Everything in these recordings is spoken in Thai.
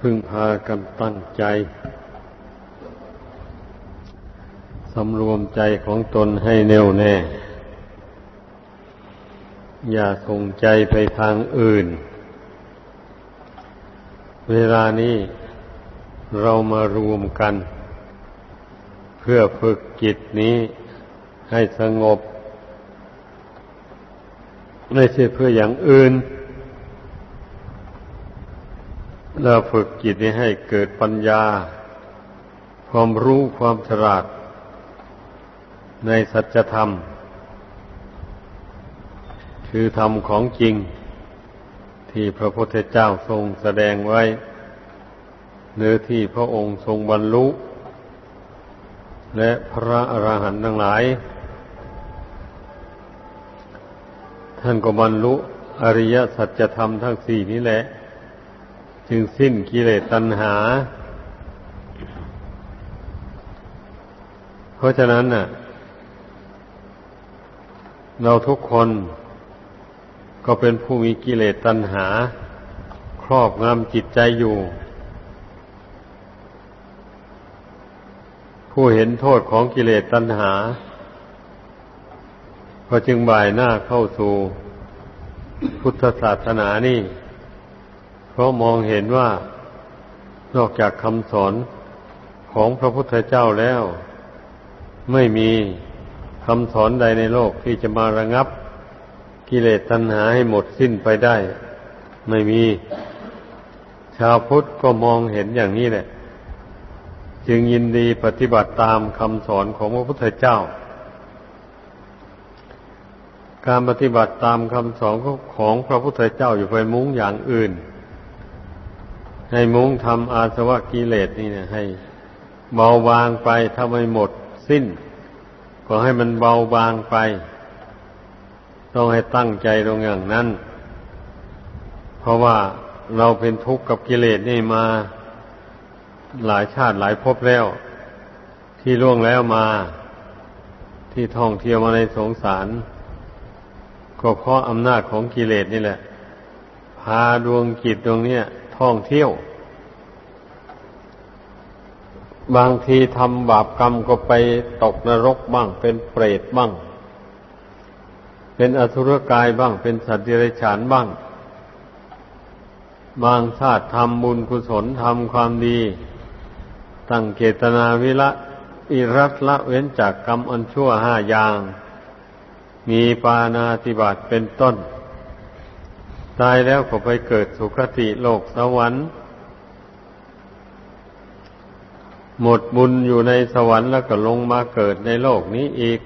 พึ่งพากันตั้งใจ สำรวมใจของตนให้แน่วแน่ อย่าส่งใจไปทางอื่น เวลานี้เรามารวมกัน เพื่อฝึกจิตนี้ให้สงบ ไม่ใช่เพื่ออย่างอื่น เราฝึกจิตนี้ให้เกิดปัญญา ความรู้ความฉลาด ในสัจธรรม คือธรรมของจริง ที่พระพุทธเจ้าทรงแสดงไว้เนื้อที่พระองค์ทรงบรรลุ และพระอรหันต์ทั้งหลาย ท่านก็บรรลุอริยสัจธรรมทั้งสี่นี้แหละ จึงสิ้นกิเลสตัณหา เพราะฉะนั้นน่ะ เราทุกคนก็เป็นผู้มีกิเลสตัณหา ครอบงำจิตใจอยู่ ผู้เห็นโทษของกิเลสตัณหา ก็จึงบ่ายหน้าเข้าสู่พุทธศาสนานี่ ราะมองเห็นว่านอกจากคำสอนของพระพุทธเจ้าแล้ว ไม่มีคำสอนใดในโลกที่จะมาระงับกิเลสตัณหาให้หมดสิ้นไปได้ ไม่มีชาวพุทธก็มองเห็นอย่างนี้แหละ จึงยินดีปฏิบัติตามคำสอนของพระพุทธเจ้า การปฏิบัติตามคำสอนของพระพุทธเจ้าอยู่ไปมุ้งอย่างอื่น ให้มุ้งทำอาสวะกิเลสนี่เนี่ยให้เบาบางไปถ้าไม่หมดสิ้น ก็ให้มันเบาบางไป ต้องให้ตั้งใจตรงอย่างนั้น เพราะว่าเราเป็นทุกข์กับกิเลสนี่มาหลายชาติหลายภพแล้ว ที่ล่วงแล้วมา ที่ท่องเที่ยวมาในสงสาร ก็เพราะอำนาจของกิเลสนี่แหละ พาดวงจิตดวงเนี้ยท่องเที่ยว บางทีทำบาปกรรมก็ไปตกนรกบ้าง เป็นเปรตบ้าง เป็นอสุรกายบ้าง เป็นสัตว์เดรัจฉานบ้าง บางชาติทำบุญกุศลทำความดี ตั้งเกตนาวิละอิรัตละเว้นจากกรรมอันชั่วห้าอย่าง มีปานาติบาตเป็นต้น ตายแล้วก็ไปเกิดสุคติโลกสวรรค์ หมดบุญอยู่ในสวรรค์แล้วก็ลงมาเกิดในโลกนี้อีก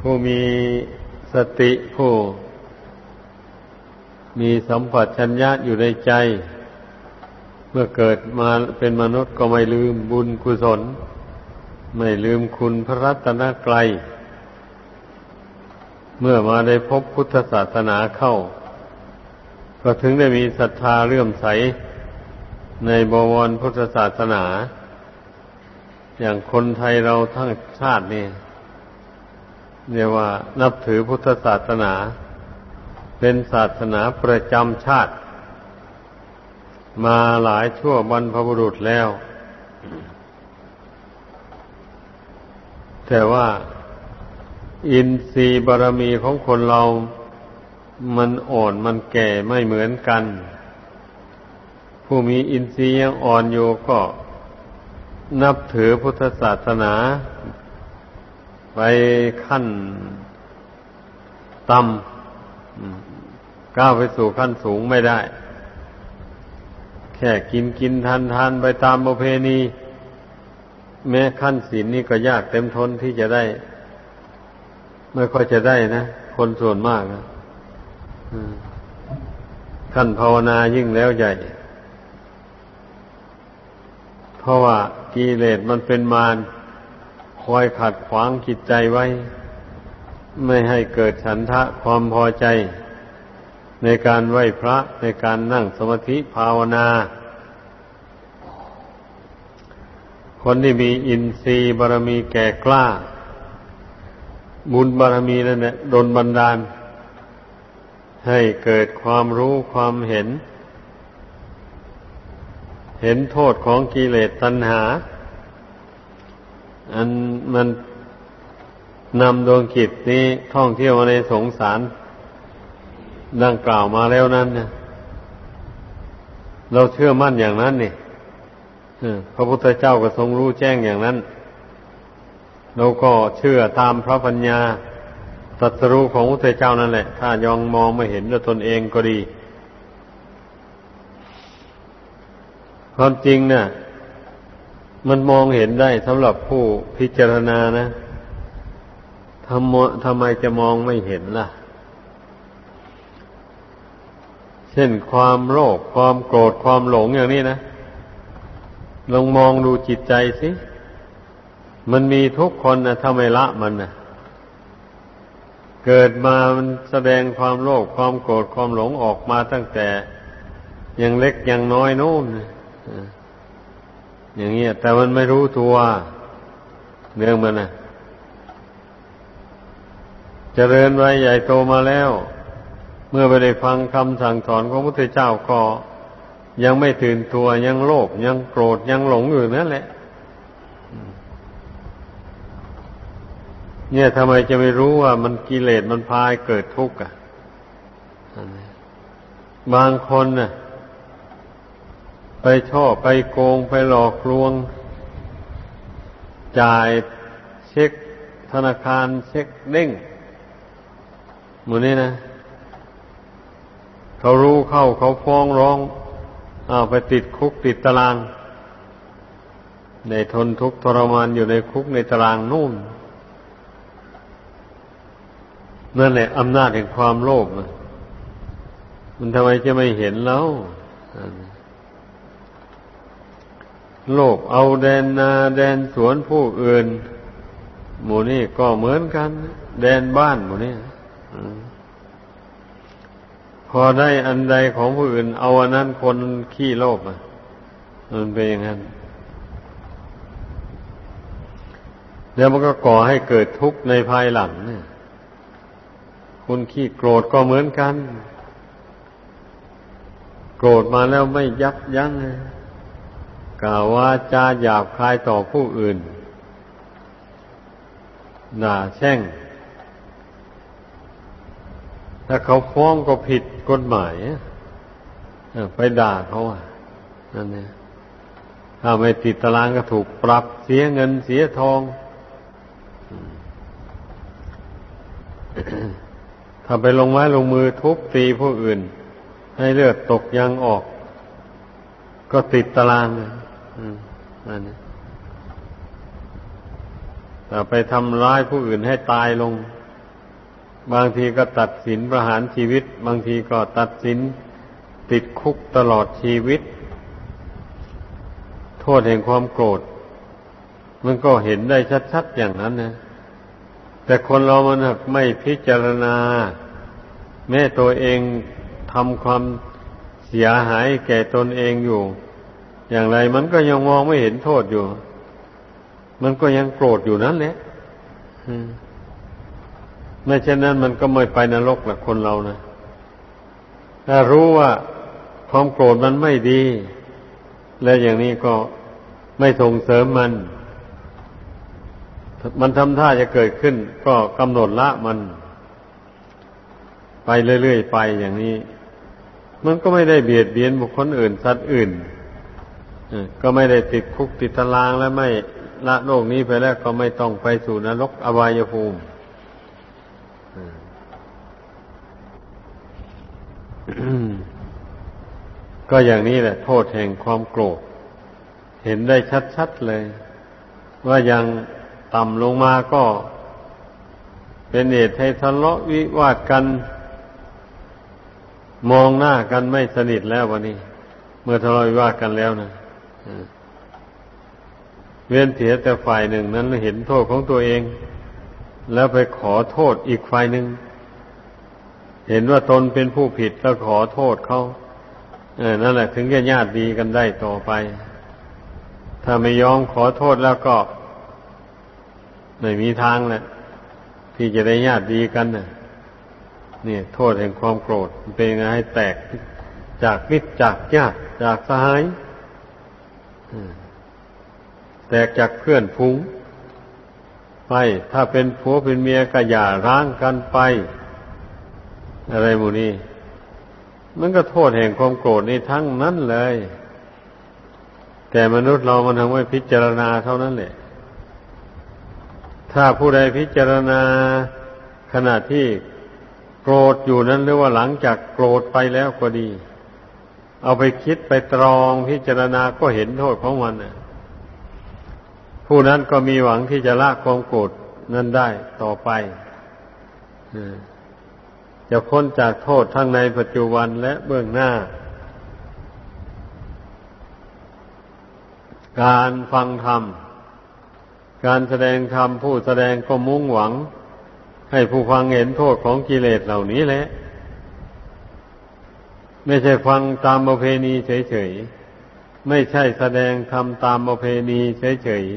ผู้มีสติผู้ มีสัมผัสชัญญะอยู่ในใจ เมื่อเกิดมาเป็นมนุษย์ก็ไม่ลืมบุญกุศล ไม่ลืมคุณพระรัตนกรัยเมื่อมาได้พบพุทธศาสนาเข้า ก็ถึงได้มีศรัทธาเลื่อมใส ในบวรพุทธศาสนา อย่างคนไทยเราทั้งชาตินี่เรียกว่านับถือพุทธศาสนา เป็นศาสนาประจำชาติ มาหลายชั่วบรรพบุรุษแล้ว แต่ว่าอินทรีย์บารมีของคนเรามันอ่อนมันแก่ไม่เหมือนกัน ผู้มีอินทรีย์ยังอ่อนอยู่ก็นับถือพุทธศาสนา ไปขั้นต่ำก้าวไปสู่ขั้นสูงไม่ได้ แค่กินกินทานทานไปตามประเพณี แม้ขั้นศีลนี่ก็ยากเต็มทนที่จะได้ ไม่ค่อยจะได้นะ คนส่วนมากนะขั้นภาวนายิ่งแล้วใหญ่ เพราะว่ากิเลสมันเป็นมารคอยขัดขวางจิตใจไว้ ไม่ให้เกิดฉันทะความพอใจ ในการไหวพระในการนั่งสมาธิภาวนา คนที่มีอินทรีย์บารมีแก่กล้า บุญบารมีนั่นแหละดนบันดาล ให้เกิดความรู้ความเห็น เห็นโทษของกิเลสตัณหา อันมันนำดวงจิตนี้ท่องเที่ยวในสงสาร ดังกล่าวมาแล้วนั้นเนี่ยเราเชื่อมั่นอย่างนั้นนี่พระพุทธเจ้าก็ทรงรู้แจ้งอย่างนั้น เราก็เชื่อตามพระปัญญาตรัสรู้ของพระพุทธเจ้านั่นแหละ ถ้ายองมองไม่เห็นด้วยตนเองก็ดี ความจริงนะ่ะ มันมองเห็นได้สำหรับผู้พิจารณานะทำทำไมจะมองไม่เห็นล่ะ เช่นความโลภความโกรธความหลงอย่างนี้นะลองมองดูจิตใจสิ มันมีทุกคนนะถ้าไมละมันนะเกิดมามันแสดงความโลภความโกรธความหลงออกมาตั้งแต่ยังเล็กยังน้อยนู่น อย่างเงี้ย แต่มันไม่รู้ตัวเรื่องมันนะเจริญไว้ใหญ่โตมาแล้ว เมื่อไปได้ฟังคำสั่งสอนของพระพุทธเจ้าก็ยังไม่ตื่นตัวยังโลภยังโกรธยังหลงอยู่นั่นแหละ เนี่ยทำไมจะไม่รู้ว่ามันกิเลสมันพายเกิดทุกข์อะบางคนน่ะ ไปชอบไปโกงไปหลอกลวง จ่ายเช็คธนาคารเช็คเด้งหมูนี้นะ เขารู้เข้าเขาฟ้องร้องอาไปติดคุกติดตาราง ในทนทุกข์ทรมานอยู่ในคุกในตารางนู่น นั่นแหละอำนาจแห่งความโลภมันทำไมจะไม่เห็นแล้ว โลภเอาแดนนาแดนสวนผู้อื่น หมู่นี้ก็เหมือนกัน แดนบ้านหมู่นี้พอได้อันใดของผู้อื่น เอาอันนั้นคนขี้โลภอะมันเป็นอย่างนั้นแล้วมันก็ก่อให้เกิดทุกข์ในภายหลังเนี่ยคนขี้โกรธก็เหมือนกัน โกรธมาแล้วไม่ยับยั้ง กล่าวว่าจาหยาบคายต่อผู้อื่นด่าแช่ง ถ้าเขาฟ้องก็ผิดกฎหมายไปด่าเขาอะนั่นเนี่ยถ้าไม่ติดตารางก็ถูกปรับเสียเงินเสียทอง ถ้าไปลงไม้ลงมือทุบตีผู้อื่น ให้เลือดตกยังออก ก็ติดตาราง อันนี้แต่ไปทำร้ายผู้อื่นให้ตายลง บางทีก็ตัดสินประหารชีวิต บางทีก็ตัดสินติดคุกตลอดชีวิต โทษแห่งความโกรธ มันก็เห็นได้ชัดๆอย่างนั้นนะแต่คนเรามันไม่พิจารณา แม้ตัวเองทำความเสียหายแก่ตนเองอยู่ อย่างไรมันก็ยังมองไม่เห็นโทษอยู่ มันก็ยังโกรธอยู่นั่นแหละไม่เช่นนั้นมันก็ไม่ไปนรกหละคนเรานะ ถ้ารู้ว่าความโกรธมันไม่ดี และอย่างนี้ก็ไม่ส่งเสริมมัน มันทำท่าจะเกิดขึ้น ก็กำหนดละมัน ไปเรื่อยๆไปอย่างนี้ มันก็ไม่ได้เบียดเบียนบุคคลอื่นสัตว์อื่น ก็ไม่ได้ติดคุกติดตารางและไม่ละโลกนี้ไปแล้วก็ไม่ต้องไปสู่นรกอบายภูมิก็อย่างนี้แหละ โทษแห่งความโกรธ เห็นได้ชัดๆเลย ว่ายังต่ำลงมาก็ เป็นเหตุให้ทะเลาะวิวาทกัน มองหน้ากันไม่สนิทแล้ววันนี้ เมื่อทะเลาะวิวาทกันแล้วนะ เวียนเสียแต่ฝ่ายหนึ่งนั้นเห็นโทษของตัวเอง แล้วไปขอโทษอีกฝ่ายหนึ่ง เห็นว่าตนเป็นผู้ผิดแล้วขอโทษเขาเออนั่นแหละ ถึงจะญาติดีกันได้ต่อไป ถ้าไม่ยอมขอโทษแล้วก็ไม่มีทางแหละที่จะได้ญาติดีกันน่ะนี่โทษแห่งความโกรธเป็นไงให้แตกจากมิตรจากญาติจากสหาย แตกจากเพื่อนพุงไปถ้าเป็นผัวเป็นเมียก็อย่าร้างกันไป อะไรหมูนี่มันก็โทษแห่งความโกรธนี่ทั้งนั้นเลย แต่มนุษย์เรามันทำไว้พิจารณาเท่านั้นแหละ ถ้าผู้ใดพิจารณาขณะที่โกรธอยู่นั้นหรือว่าหลังจากโกรธไปแล้วก็ดี เอาไปคิดไปตรองพิจารณาก็เห็นโทษของมันผู้นั้นก็มีหวังที่จะละความโกรธนั้นได้ต่อไปจะพ้นจากโทษทั้งในปัจจุบันและเบื้องหน้า การฟังธรรม การแสดงธรรมผู้แสดงก็มุ่งหวัง ให้ผู้ฟังเห็นโทษของกิเลสเหล่านี้แหละ ไม่ใช่ฟังตามประเพณีเฉยๆ ไม่ใช่แสดงธรรมตามประเพณีเฉยๆ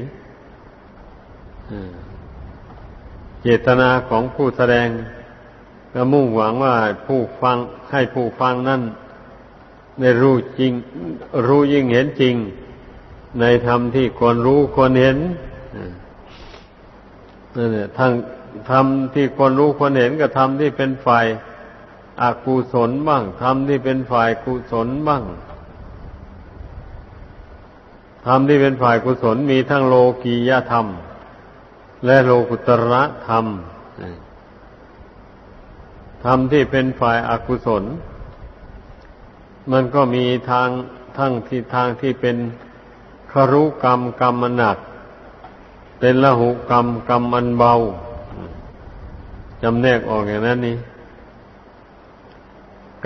เจตนาของผู้แสดงก็มุ่งหวังว่าผู้ฟังให้ผู้ฟังนั่นได้รู้จริง รู้ยิ่งเห็นจริง ในธรรมที่ควรรู้ควรเห็นนั่นแหละทางธรรมที่ควรรู้ควรเห็นกับธรรมที่เป็นฝ่าย อกุศลบ้างธรรมที่เป็นฝ่ายกุศลบ้างธรรมที่เป็นฝ่ายกุศลมีทั้งโลกียธรรม และโลกุตระธรรมธรรมที่เป็นฝ่ายอากุศล มันก็มีทางทั้งที่ทางที่เป็นคารุกรรมกรรมมันหนัก เป็นละหุกรรมกรรมมันเบาจำแนกออกอย่างนั้นนี่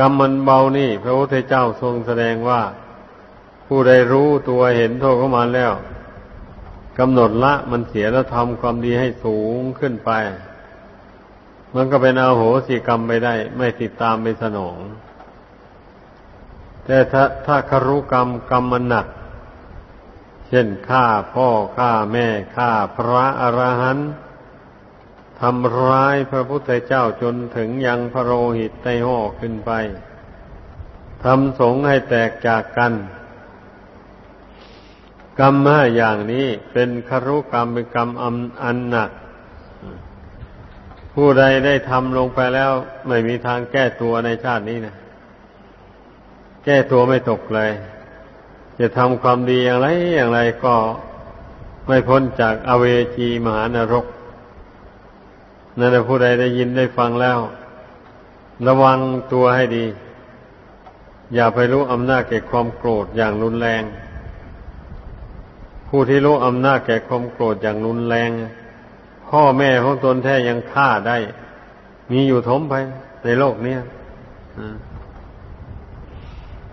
กรรมมันเบานี่ พระพุทธเจ้าทรงแสดงว่า ผู้ใดรู้ตัวเห็นโทษของมันแล้วกำหนดละมันเสียแล้วทำความดีให้สูงขึ้นไป มันก็เป็นอาโหสิกรรมไปได้ ไม่ติดตามไปสนอง แต่ถ้าถ้าคารุกรรมกรรมมันหนัก เช่นฆ่าพ่อฆ่าแม่ฆ่าพระอรหันต์ ทำร้ายพระพุทธเจ้าจนถึงยังพระโลหิตไตห่อขึ้นไปทำสงให้แตกจากกัน กรรมห้าอย่างนี้เป็นคารุกรรมเป็นกรรมอันหนัก ผู้ใดได้ทำลงไปแล้ว ไม่มีทางแก้ตัวในชาตินี้นะแก้ตัวไม่ตกเลย จะทำความดีอย่างไรอย่างไรก็ไม่พ้นจากอเวจีมหานรก นั่นแหละผู้ใดได้ยินได้ฟังแล้ว ระวังตัวให้ดี อย่าไปรู้อำนาจแก่ความโกรธอย่างรุนแรง ผู้ที่รู้อำนาจแก่ความโกรธอย่างรุนแรง พ่อแม่ของตนแท้ยังฆ่าได้ มีอยู่ทมไปในโลกนี้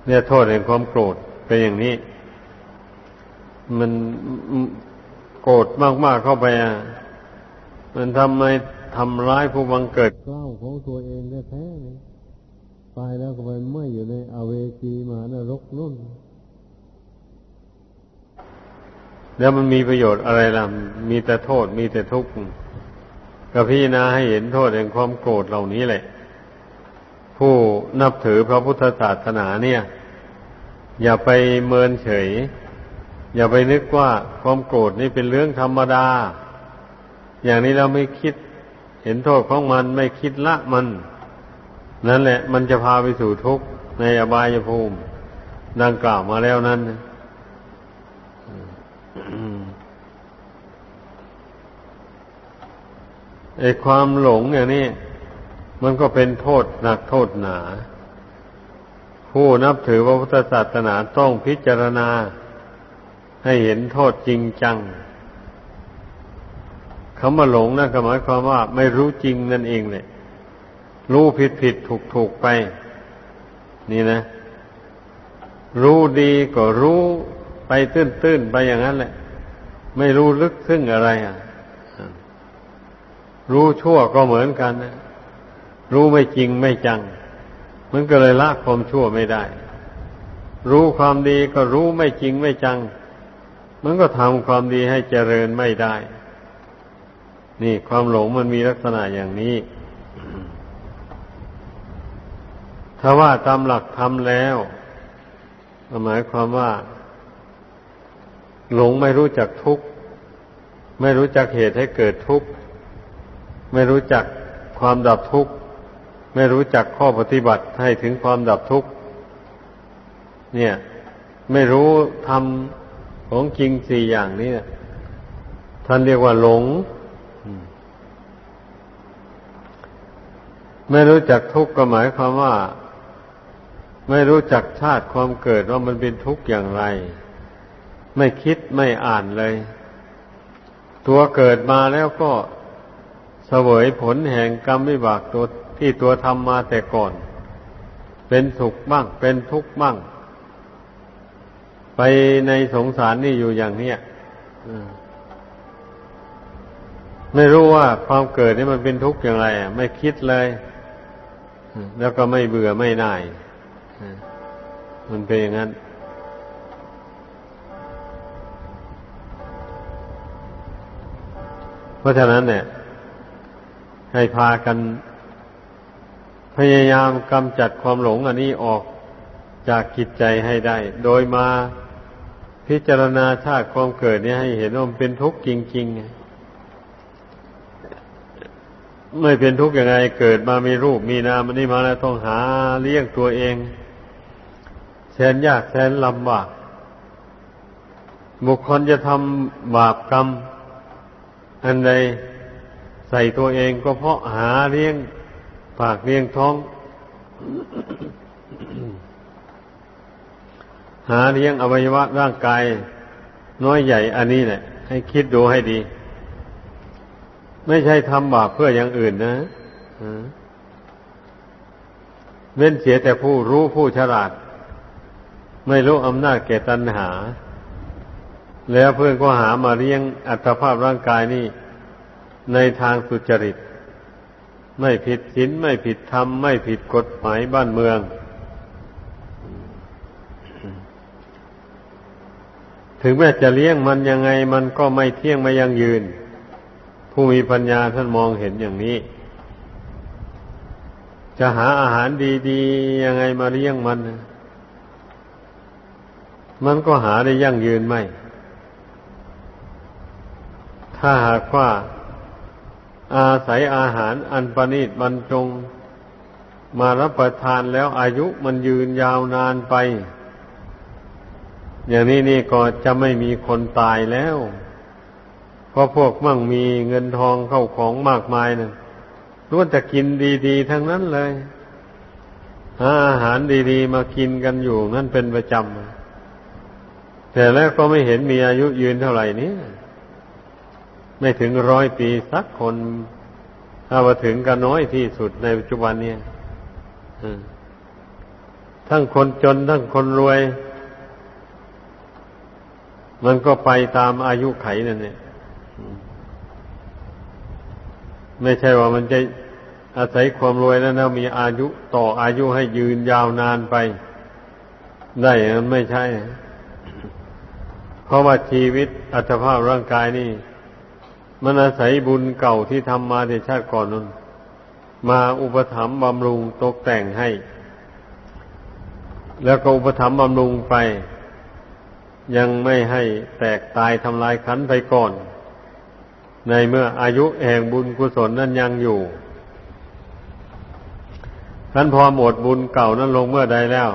เนี่ยโทษแห่งความโกรธเป็นอย่างนี้ มันโกรธมากๆเข้าไปอะมันทำไม ทำร้ายผู้บังเกิดเกล้าของตัวเองแท้ๆเลยตายแล้วก็ไปไม่อยู่ในอเวจีมหานรกนู่น แล้วมันมีประโยชน์อะไรล่ะ มีแต่โทษ มีแต่ทุกข์ก็พี่นาให้เห็นโทษแห่งความโกรธเหล่านี้แหละ ผู้นับถือพระพุทธศาสนาเนี่ย อย่าไปเมินเฉย อย่าไปนึกว่าความโกรธนี่เป็นเรื่องธรรมดา อย่างนี้เราไม่คิด เห็นโทษของมันไม่คิดละมัน นั่นแหละ มันจะพาไปสู่ทุกข์ในอบายภูมิ ดังกล่าวมาแล้วนั้นไอ้ความหลงอย่างนี้มันก็เป็นโทษหนักโทษหนา ผู้นับถือพระพุทธศาสนาต้องพิจารณาให้เห็นโทษจริงจัง คำว่าหลงนั่นก็หมายความว่า ไม่รู้จริงนั่นเองเลยรู้ผิดผิดถูกถูกไป นี่นะ รู้ดีก็รู้ไปตื้นตื้นไปอย่างนั้นแหละ ไม่รู้ลึกซึ้งอะไรอะ รู้ชั่วก็เหมือนกันนะรู้ไม่จริงไม่จัง มันก็เลยละความชั่วไม่ได้ รู้ความดีก็รู้ไม่จริงไม่จัง มันก็ทำความดีให้เจริญไม่ได้ นี่ความหลงมันมีลักษณะอย่างนี้ ถ้าว่าตามหลักทำแล้วหมายความว่า หลงไม่รู้จักทุกข์ ไม่รู้จักเหตุให้เกิดทุกข์ ไม่รู้จักความดับทุกข์ ไม่รู้จักข้อปฏิบัติให้ถึงความดับทุกข์ เนี่ย ไม่รู้ทำของจริงสี่อย่างนี้ท่านเรียกว่าหลง ไม่รู้จักทุกข์ก็หมายความว่า ไม่รู้จักชาติความเกิดว่ามันเป็นทุกข์อย่างไร ไม่คิดไม่อ่านเลย ตัวเกิดมาแล้วก็เสวยผลแห่งกรรมวิบากตัวที่ตัวทำมาแต่ก่อน เป็นสุขบ้าง เป็นทุกข์บ้าง ไปในสงสารนี่อยู่อย่างเนี้ยไม่รู้ว่าความเกิดนี่มันเป็นทุกข์อย่างไร ไม่คิดเลย แล้วก็ไม่เบื่อไม่น่ายมันเป็นอย่างนั้น เพราะฉะนั้นเนี่ย ให้พากัน พยายามกำจัดความหลงอันนี้ออกจากจิตใจให้ได้ โดยมาพิจารณาชาติความเกิดนี่ยให้เห็นว่ามันเป็นทุกข์จริง ๆ ไม่เป็นทุกข์ยังไงเกิดมามีรูปมีนามมันนี่มาแล้วต้องหาเลี้ยงตัวเองแสนยากแสนลำบากบุคคลจะทำบาปกรรม อันใดใส่ตัวเองก็เพราะหาเลี้ยงปากเลี้ยงท้อง หาเลี้ยงอวัยวะร่างกาย น้อยใหญ่อันนี้แหละให้คิดดูให้ดี ไม่ใช่ทำบาปเพื่ออย่างอื่นนะเว้นเสียแต่ผู้รู้ผู้ฉลาด ไม่รู้อำนาจแก่ตัณหา แล้วเพื่อนก็หามาเลี้ยงอัตภาพร่างกายนี่ ในทางสุจริต ไม่ผิดศีลไม่ผิดธรรม ไม่ผิดกฎหมายบ้านเมืองถึงแม้จะเลี้ยงมันยังไงมันก็ไม่เที่ยงไม่ยังยืน ผู้มีปัญญาท่านมองเห็นอย่างนี้ จะหาอาหารดีๆ ยังไงมาเลี้ยงมัน มันก็หาได้ยั่งยืนไม่ ถ้าหากว่าอาศัยอาหารอันประณีตบรรจง มารับประทานแล้วอายุมันยืนยาวนานไป อย่างนี้นี่ก็จะไม่มีคนตายแล้ว ราะพวกมั่งมีเงินทองเข้าของมากมายนะ่ะล้วนแต่กินดี ๆ ทั้งนั้นเลยหาอาหารดีๆ มากินกันอยู่นั่นเป็นประจำแต่แล้วก็ไม่เห็นมีอายุยืนเท่าไหร่นี้ไม่ถึงร้อยปีสักคนถ้าว่าถึงก็น้อยที่สุดในปัจจุบันเนี่ยทั้งคนจนทั้งคนรวย มันก็ไปตามอายุไขนั่นเนี่ย ไม่ใช่ว่ามันจะอาศัยความรวยแล้วนะมีอายุต่ออายุให้ยืนยาวนานไป ได้มันไม่ใช่ เพราะว่าชีวิตอัตภาพร่างกายนี่ มันอาศัยบุญเก่าที่ทำมาในชาติก่อนนั้นมาอุปถัมภ์บำรุงตกแต่งให้ แล้วก็อุปถัมภ์บำรุงไป ยังไม่ให้แตกตายทำลายขันไปก่อน ในเมื่ออายุแห่งบุญกุศลนั้นยังอยู่ท่านพอหมดบุญเก่านั้นลงเมื่อใดแล้ว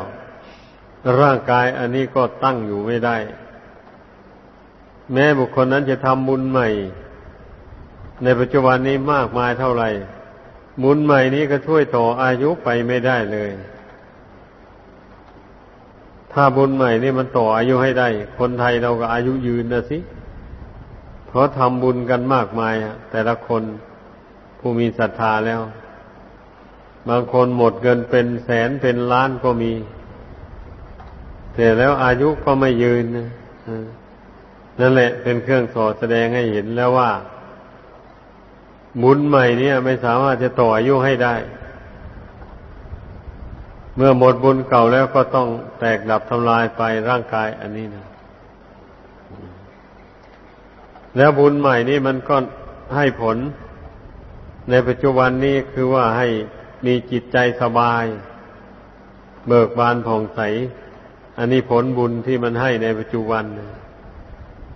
ร่างกายอันนี้ก็ตั้งอยู่ไม่ได้ แม้บุคคลนั้นจะทำบุญใหม่ ในปัจจุบันนี้มากมายเท่าไหร่บุญใหม่นี้ก็ช่วยต่ออายุไปไม่ได้เลย ถ้าบุญใหม่นี่มันต่ออายุให้ได้ คนไทยเราก็อายุยืนนะสิ เพราทำบุญกันมากมายแต่ละคนผู้มีศรัทธาแล้ว บางคนหมดเงินเป็นแสนเป็นล้านก็มี แต่แล้วอายุก็ไม่ยืนนั่นแหละเป็นเครื่องสอดแสดงให้เห็นแล้วว่า บุญใหม่เนี่ย ไม่สามารถจะต่ออายุให้ได้ เมื่อหมดบุญเก่าแล้วก็ต้องแตกดับทำลายไปร่างกายอันนี้นะ แล้วบุญใหม่นี้มันก็ให้ผล ในปัจจุบันนี้คือว่าให้มีจิตใจสบาย เบิกบานผ่องใส อันนี้ผลบุญที่มันให้ในปัจจุบัน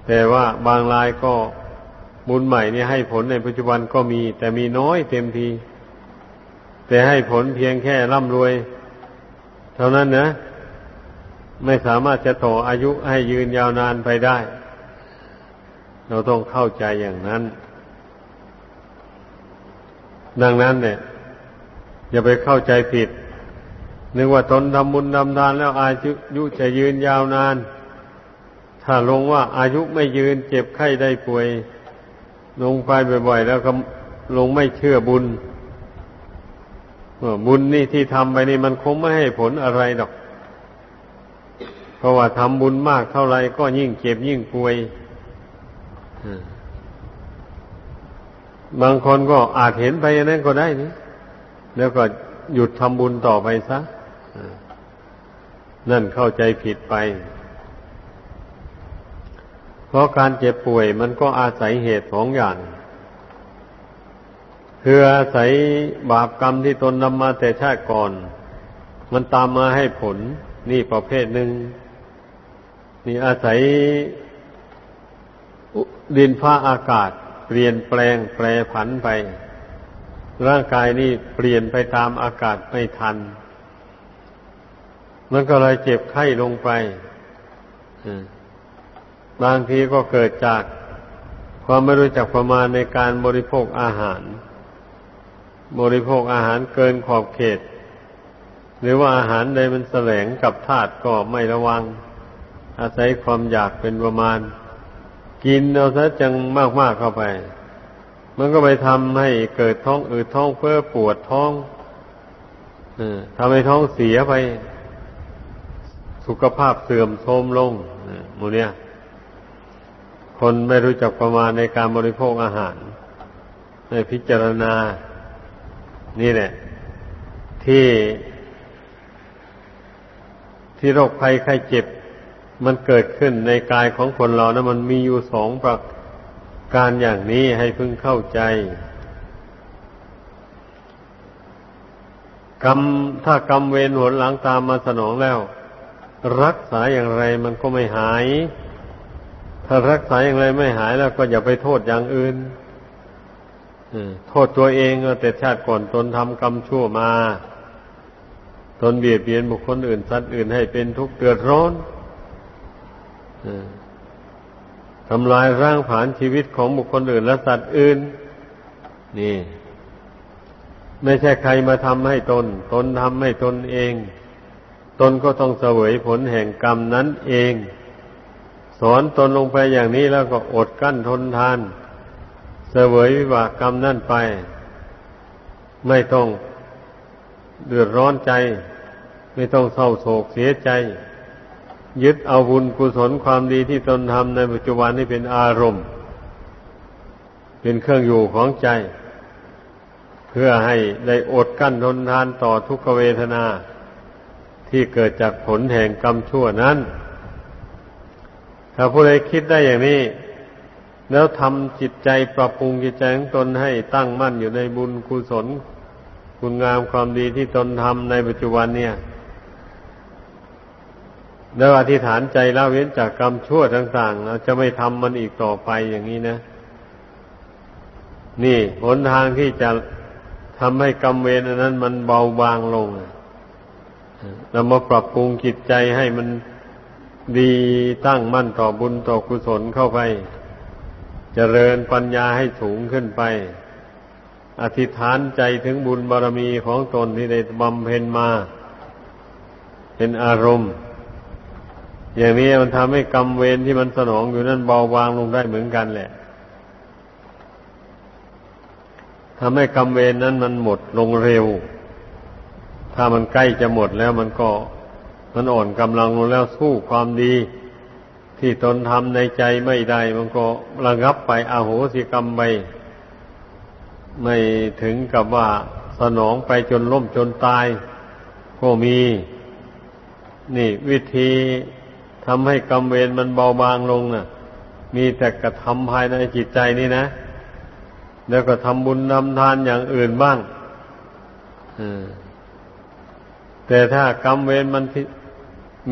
แต่ว่าบางรายก็บุญใหม่นี่ให้ผลในปัจจุบันก็มี แต่มีน้อยเต็มที แต่ให้ผลเพียงแค่ร่ำรวย เท่านั้นนะ ไม่สามารถจะต่ออายุให้ยืนยาวนานไปได้ เราต้องเข้าใจอย่างนั้น ดังนั้นเนี่ย อย่าไปเข้าใจผิด นึกว่าตนทำบุญทำทานแล้วอายุจะยืนยาวนาน ถ้าลงว่าอายุไม่ยืนเจ็บไข้ได้ป่วย ลงไปบ่อยๆแล้วก็ลงไม่เชื่อบุญบุญนี่ที่ทำไปนี่มันคงไม่ให้ผลอะไรดอก เพราะว่าทำบุญมากเท่าไรก็ยิ่งเจ็บยิ่งป่วย บางคนก็อาจเห็นไปอย่างนั้นก็ได้นี่แล้วก็หยุดทำบุญต่อไปซะนั่นเข้าใจผิดไป เพราะการเจ็บป่วยมันก็อาศัยเหตุสองอย่าง คืออาศัยบาปกรรมที่ตนนำมาแต่ชาติก่อน มันตามมาให้ผลนี่ประเภทหนึ่งนี่อาศัย ดินฟ้าอากาศ เปลี่ยนแปลงแปรผันไป ร่างกายนี่เปลี่ยนไปตามอากาศไม่ทัน มันก็เลยเจ็บไข้ลงไปบางทีก็เกิดจากความไม่รู้จักประมาณในการบริโภคอาหาร บริโภคอาหารเกินขอบเขต หรือว่าอาหารใดมันแสลงกับธาตุก็ไม่ระวัง อาศัยความอยากเป็นประมาณ กินเอาซะจังมากๆเข้าไป มันก็ไปทำให้เกิดท้องอืดท้องเฟ้อปวดท้องทำให้ท้องเสียไป สุขภาพเสื่อมโทรมลงหมูเนี่ยคนไม่รู้จักประมาณในการบริโภคอาหารในพิจารณา นี่แหละ ที่ที่โรคภัยไข้เจ็บ มันเกิดขึ้นในกายของคนเรานะมันมีอยู่สองประการอย่างนี้ให้พึงเข้าใจ กรรมถ้ากรรมเวรหนหลังตามมาสนองแล้ว รักษาอย่างไรมันก็ไม่หาย ถ้ารักษาอย่างไรไม่หายแล้วก็อย่าไปโทษอย่างอื่นโทษตัวเองแต่ชาติก่อนตนทำกรรมชั่วมา ตนเบียดเบียนบุคคลอื่นสัตว์อื่นให้เป็นทุกข์เดือดร้อน ทำลายร่างผานชีวิตของบุคคลอื่น และสัตว์อื่น นี่ ไม่ใช่ใครมาทำให้ตน ตนทำให้ตนเอง ตนก็ต้องเสวยผลแห่งกรรมนั้นเอง สอนตนลงไปอย่างนี้แล้วก็อดกั้นทนทาน เสวยวิบากกรรมนั่นไป ไม่ต้องเดือดร้อนใจ ไม่ต้องเศร้าโศกเสียใจ ยึดเอาบุญกุศลความดีที่ตนทำในปัจจุบันนี้เป็นอารมณ์ เป็นเครื่องอยู่ของใจ เพื่อให้ได้อดกั้นทนทานต่อทุกขเวทนา ที่เกิดจากผลแห่งกรรมชั่วนั้น ถ้าผู้ใดคิดได้อย่างนี้ แล้วทำจิตใจปรับปรุงจิตใจของตนให้ตั้งมั่นอยู่ในบุญกุศล คุณงามความดีที่ตนทำในปัจจุบันเนี่ย แล้วอธิษฐานใจละเว้นจากกรรมชั่วต่างๆเราจะไม่ทำมันอีกต่อไปอย่างนี้นะ นี่หนทางที่จะทำให้กรรมเวรนั้น มันเบาบางลงเรามาปรับปรุงจิตใจให้มันดีตั้งมั่นต่อบุญต่อกุศลเข้าไปจเจริญปัญญาให้สูงขึ้นไป อธิษฐานใจถึงบุญบารรมีของตนที่ได้บำเพ็ญมา เป็นอารมณ์ อย่างนี้มันทำให้กรรมเวรที่มันสนองอยู่นั่นเบาบางลงได้เหมือนกันแหละทำให้กรรมเวรนั้นมันหมดลงเร็ว ถ้ามันใกล้จะหมดแล้วมันก็มันอ่อนกำลังลงแล้วสู้ความดี ที่ตนทำในใจไม่ได้ มันก็ระงับไปอาโหสิกรรมไปไม่ถึงกับว่าสนองไปจนล่มจนตาย ก็มี นี่วิธี ทำให้กรรมเวรมันเบาบางลงนะ่ะ มีแต่กระทำภายในจิตใจนี่นะ แล้วก็ทำบุญนำทานอย่างอื่นบ้างแต่ถ้ากรรมเวรมัน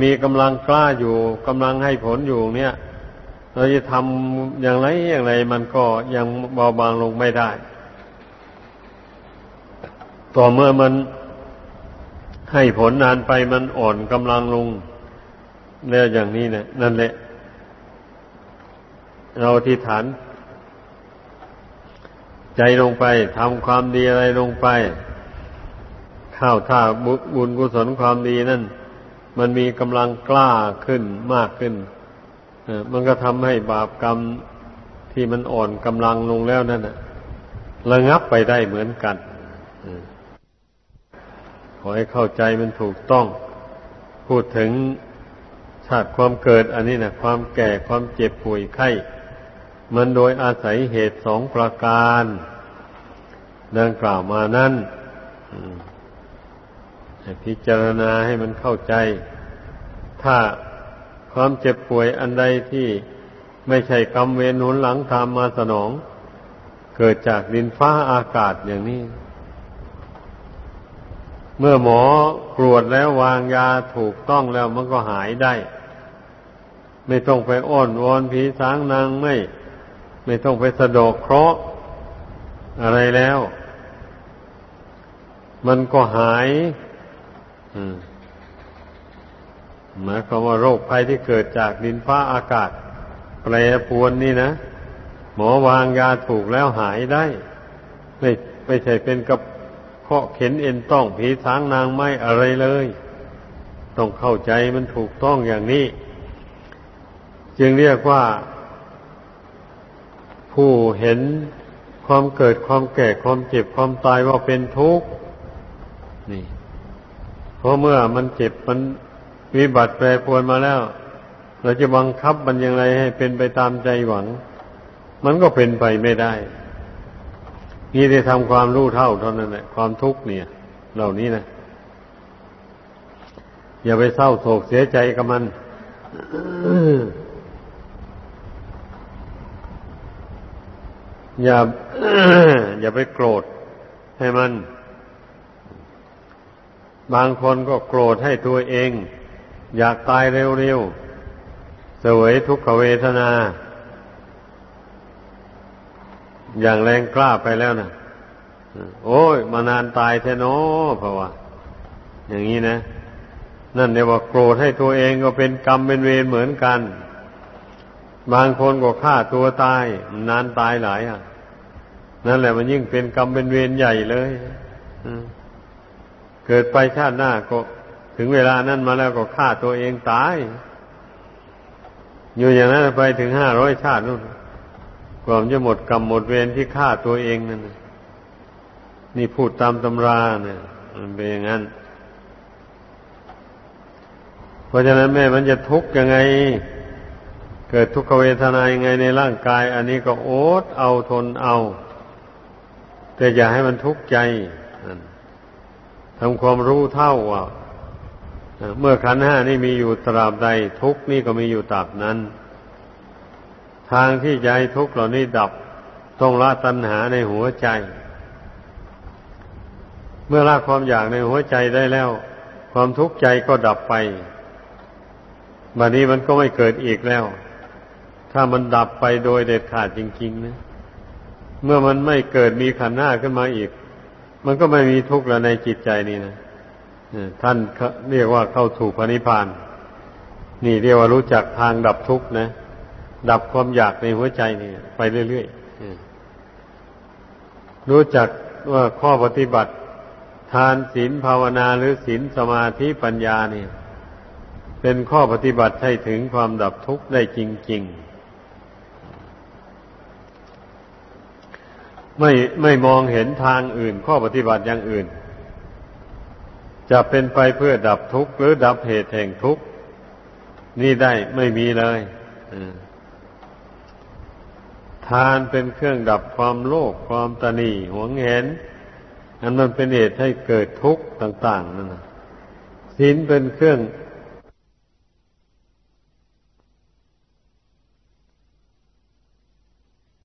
มีกำลังกล้าอยู่กำลังให้ผลอยู่เนี่ย เราจะทำอย่างไรอย่างไร มันก็ยังเบาบางลงไม่ได้ ต่อเมื่อมันให้ผลนานไปมันอ่อนกำลังลง แล้วอย่างนี้เนะนั่นแหละ เราที่ฐาน ใจลงไปทำความดีอะไรลงไป ข้าวท่าบุญกุศลความดีนั่น มันมีกำลังกล้าขึ้นมากขึ้นมันก็ทำให้บาปกรรมที่มันอ่อนกำลังลงแล้วนั่นระงับไปได้เหมือนกันขอให้เข้าใจมันถูกต้อง พูดถึง ชาติความเกิดอันนี้นะความแก่ความเจ็บป่วยไข้มันโดยอาศัยเหตุสองประการ ดังกล่าวมานั้นพิจารณาให้มันเข้าใจ ถ้าความเจ็บป่วยอันใดที่ไม่ใช่กรรมเวรหนุนหลังตามมาสนอง เกิดจากดินฟ้าอากาศอย่างนี้ เมื่อหมอกรวดแล้ววางยาถูกต้องแล้วมันก็หายได้ ไม่ต้องไปอ้อนวอนผีสางนางไม่ ไม่ต้องไปสะดอกเคราะห์อะไรแล้ว มันก็หายหมายความว่าโรคภัยที่เกิดจากดินฟ้าอากาศ แปรปวนนี่นะ หมอวางยาถูกแล้วหายได้ ไม่ไม่ใช่เป็นกับเคาะเข็นเอ็นต้องผีสางนางไม้อะไรเลย ต้องเข้าใจมันถูกต้องอย่างนี้ จึงเรียกว่า ผู้เห็นความเกิดความแก่ความเจ็บความตายว่าเป็นทุกข์นี่เพราะเมื่อมันเจ็บมันวิบัติแปรปรวนมาแล้ว เราจะบังคับมันอย่างไรให้เป็นไปตามใจหวัง มันก็เป็นไปไม่ได้ นี่ได้ทำความรู้เท่าเท่านั้นแหละความทุกข์เนี่ย เหล่านี้นะอย่าไปเศร้าโศกเสียใจกับมัน อย่าอย่าไปโกรธให้มัน บางคนก็โกรธให้ตัวเอง อยากตายเร็วๆ เสวยทุกขเวทนา อย่างแรงกล้าไปแล้วนะโอ้ย มานานตายแท้นอเพราะว่าอย่างนี้นะ นั่นเรียกว่าโกรธให้ตัวเองก็เป็นกรรมเป็นเวรเหมือนกัน บางคนก็ฆ่าตัวตายนานตายหลายอะ นั่นแหละมันยิ่งเป็นกรรมเป็นเวรใหญ่เลยเกิดไปชาติหน้าก็ถึงเวลานั้นมาแล้วก็ฆ่าตัวเองตาย อยู่อย่างนั้นไปถึงห้าร้อยชาตินู่นกว่าจะหมดกรรมหมดเวรที่ฆ่าตัวเองนั่นนี่พูดตามตำราเนี่ย มันเป็นอย่างนั้น เพราะฉะนั้นแม่มันจะทุกข์ยังไง เกิดทุกขเวทนายังไงในร่างกาย อันนี้ก็โอดเอาทนเอา แต่อย่าให้มันทุกข์ใจทำความรู้เท่าว่าเมื่อขันห้านี่มีอยู่ตราบใด ทุกนี่ก็มีอยู่ตราบนั้น ทางที่ใจทุกเหล่านี้ดับต้องละตัณหาในหัวใจ เมื่อละความอยากในหัวใจได้แล้ว ความทุกข์ใจก็ดับไปบัดนี้มันก็ไม่เกิดอีกแล้ว ถ้ามันดับไปโดยเด็ดขาดจริงๆนะเมื่อมันไม่เกิดมีขันหน้าขึ้นมาอีก มันก็ไม่มีทุกข์แล้วในจิตใจนี่นะท่านเรียกว่าเข้าสู่พระนิพพาน นี่เรียกว่ารู้จักทางดับทุกข์นะ ดับความอยากในหัวใจนี่ไปเรื่อยๆรู้จักว่าข้อปฏิบัติ ทานศีลภาวนาหรือศีลสมาธิปัญญาเนี่ยเป็นข้อปฏิบัติให้ถึงความดับทุกข์ได้จริง ๆ ไม่ไม่มองเห็นทางอื่น ข้อปฏิบัติอย่างอื่น จะเป็นไปเพื่อดับทุกข์หรือดับเหตุแห่งทุกข์นี่ได้ไม่มีเลยทานเป็นเครื่องดับความโลภความตนีหวงเห็นอันมันเป็นเหตุให้เกิดทุกข์ต่าง ๆนั่นศีลเป็นเครื่อง